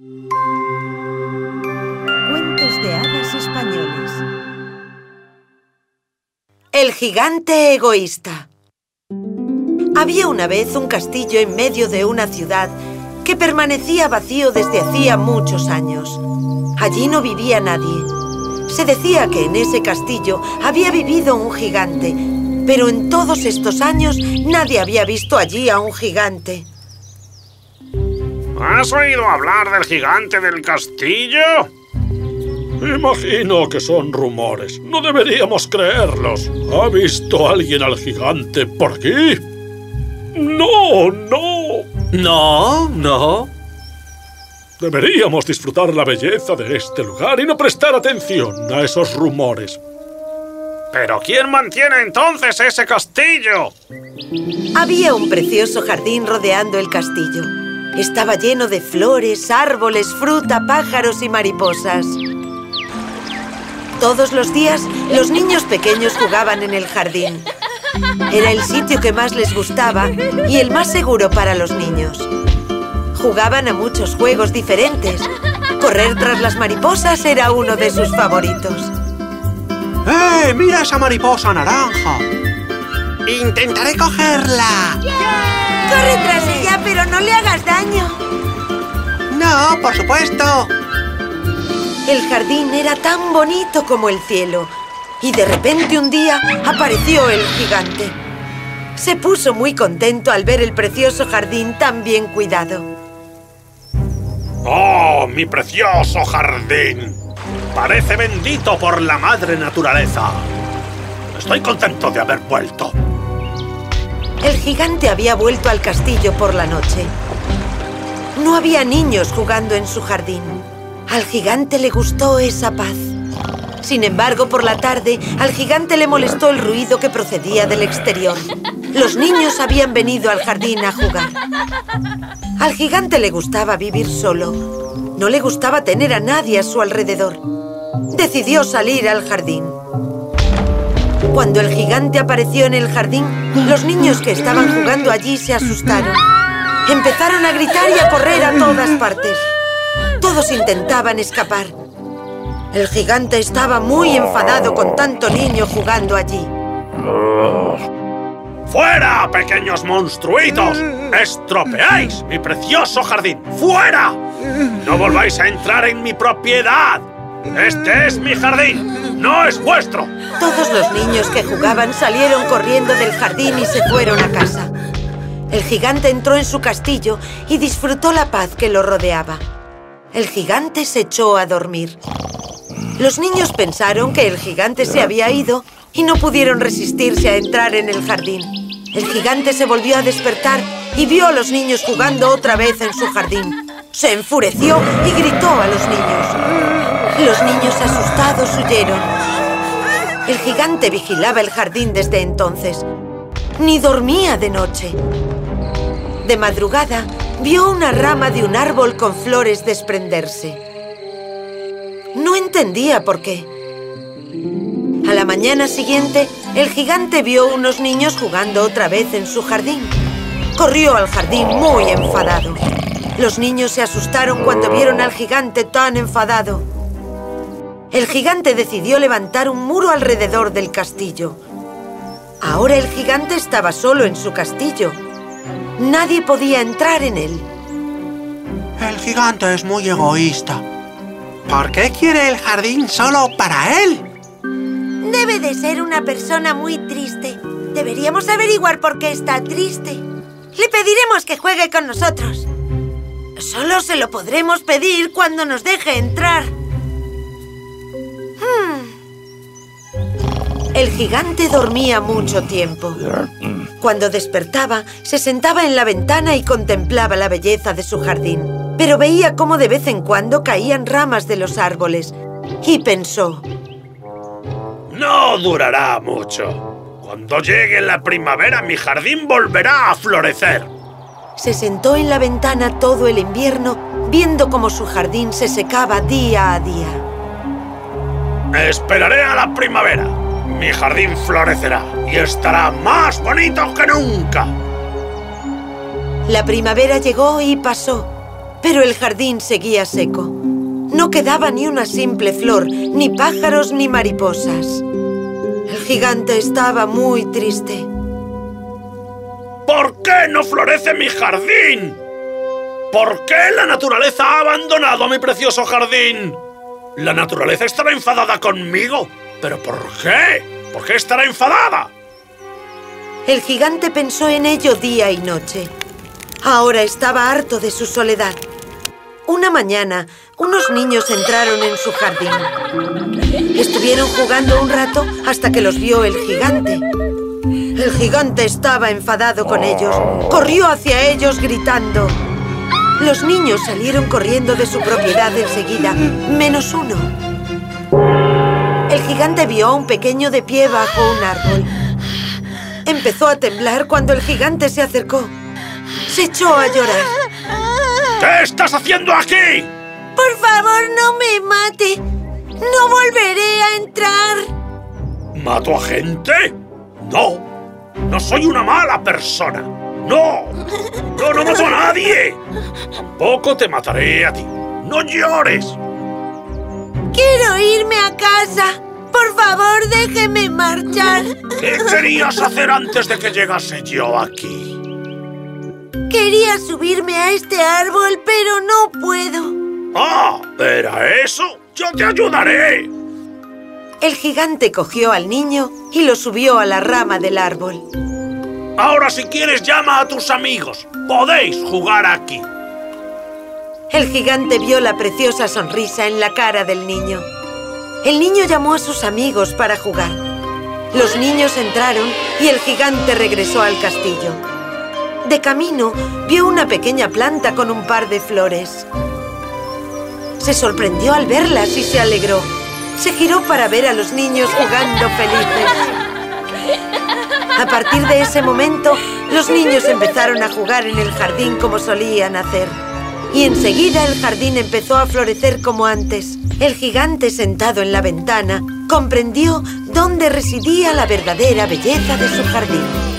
Cuentos de hadas españoles. El gigante egoísta. Había una vez un castillo en medio de una ciudad que permanecía vacío desde hacía muchos años. Allí no vivía nadie. Se decía que en ese castillo había vivido un gigante, pero en todos estos años nadie había visto allí a un gigante. ¿Has oído hablar del gigante del castillo? Imagino que son rumores. No deberíamos creerlos. ¿Ha visto alguien al gigante por aquí? No, no. No, no. Deberíamos disfrutar la belleza de este lugar y no prestar atención a esos rumores. ¿Pero quién mantiene entonces ese castillo? Había un precioso jardín rodeando el castillo. Estaba lleno de flores, árboles, fruta, pájaros y mariposas. Todos los días, los niños pequeños jugaban en el jardín. Era el sitio que más les gustaba y el más seguro para los niños. Jugaban a muchos juegos diferentes. Correr tras las mariposas era uno de sus favoritos. ¡Eh! ¡Mira esa mariposa naranja! ¡Intentaré cogerla! Corre tras ella, pero no le hagas. No, por supuesto. El jardín era tan bonito como el cielo. Y de repente un día apareció el gigante. Se puso muy contento al ver el precioso jardín tan bien cuidado. ¡Oh, mi precioso jardín! Parece bendito por la madre naturaleza. Estoy contento de haber vuelto. El gigante había vuelto al castillo por la noche. No había niños jugando en su jardín. Al gigante le gustó esa paz. Sin embargo, por la tarde, al gigante le molestó el ruido que procedía del exterior. Los niños habían venido al jardín a jugar. Al gigante le gustaba vivir solo. No le gustaba tener a nadie a su alrededor. Decidió salir al jardín. Cuando el gigante apareció en el jardín, los niños que estaban jugando allí se asustaron. Empezaron a gritar y a correr a todas partes. Todos intentaban escapar. El gigante estaba muy enfadado con tanto niño jugando allí. ¡Fuera, pequeños monstruitos! ¡Estropeáis mi precioso jardín! ¡Fuera! ¡No volváis a entrar en mi propiedad! ¡Este es mi jardín! ¡No es vuestro! Todos los niños que jugaban salieron corriendo del jardín y se fueron a casa. El gigante entró en su castillo y disfrutó la paz que lo rodeaba. El gigante se echó a dormir. Los niños pensaron que el gigante se había ido y no pudieron resistirse a entrar en el jardín. El gigante se volvió a despertar y vio a los niños jugando otra vez en su jardín. Se enfureció y gritó a los niños. Los niños asustados huyeron. El gigante vigilaba el jardín desde entonces. Ni dormía de noche. De madrugada, vio una rama de un árbol con flores desprenderse. No entendía por qué. A la mañana siguiente, el gigante vio unos niños jugando otra vez en su jardín. Corrió al jardín muy enfadado. Los niños se asustaron cuando vieron al gigante tan enfadado. El gigante decidió levantar un muro alrededor del castillo. Ahora el gigante estaba solo en su castillo. Nadie podía entrar en él. El gigante es muy egoísta. ¿Por qué quiere el jardín solo para él? Debe de ser una persona muy triste. Deberíamos averiguar por qué está triste. Le pediremos que juegue con nosotros. Solo se lo podremos pedir cuando nos deje entrar. El gigante dormía mucho tiempo. Cuando despertaba, se sentaba en la ventana y contemplaba la belleza de su jardín. Pero veía cómo de vez en cuando caían ramas de los árboles. Y pensó... No durará mucho. Cuando llegue la primavera, mi jardín volverá a florecer. Se sentó en la ventana todo el invierno, viendo cómo su jardín se secaba día a día. Esperaré a la primavera. Mi jardín florecerá y estará más bonito que nunca. La primavera llegó y pasó. Pero el jardín seguía seco. No quedaba ni una simple flor, ni pájaros ni mariposas. El gigante estaba muy triste. ¿Por qué no florece mi jardín? ¿Por qué la naturaleza ha abandonado mi precioso jardín? La naturaleza estará enfadada conmigo. ¿Pero por qué? ¿Por qué estará enfadada? El gigante pensó en ello día y noche. Ahora estaba harto de su soledad. Una mañana, unos niños entraron en su jardín. Estuvieron jugando un rato hasta que los vio el gigante. El gigante estaba enfadado con ellos. Corrió hacia ellos gritando. Los niños salieron corriendo de su propiedad enseguida, menos uno. El gigante vio a un pequeño de pie bajo un árbol. Empezó a temblar cuando el gigante se acercó. Se echó a llorar. ¿Qué estás haciendo aquí? Por favor, no me mate. No volveré a entrar. ¿Mato a gente? No. No soy una mala persona. No. No, no mato a nadie. Tampoco te mataré a ti. No llores. Quiero irme a casa. Por favor, déjeme marchar. ¿Qué querías hacer antes de que llegase yo aquí? Quería subirme a este árbol, pero no puedo. ¡Ah! ¿Era eso? ¡Yo te ayudaré! El gigante cogió al niño y lo subió a la rama del árbol. Ahora si quieres llama a tus amigos. Podéis jugar aquí. El gigante vio la preciosa sonrisa en la cara del niño. El niño llamó a sus amigos para jugar. Los niños entraron y el gigante regresó al castillo. De camino, vio una pequeña planta con un par de flores. Se sorprendió al verlas y se alegró. Se giró para ver a los niños jugando felices. A partir de ese momento, los niños empezaron a jugar en el jardín como solían hacer. Y enseguida el jardín empezó a florecer como antes. El gigante sentado en la ventana comprendió dónde residía la verdadera belleza de su jardín.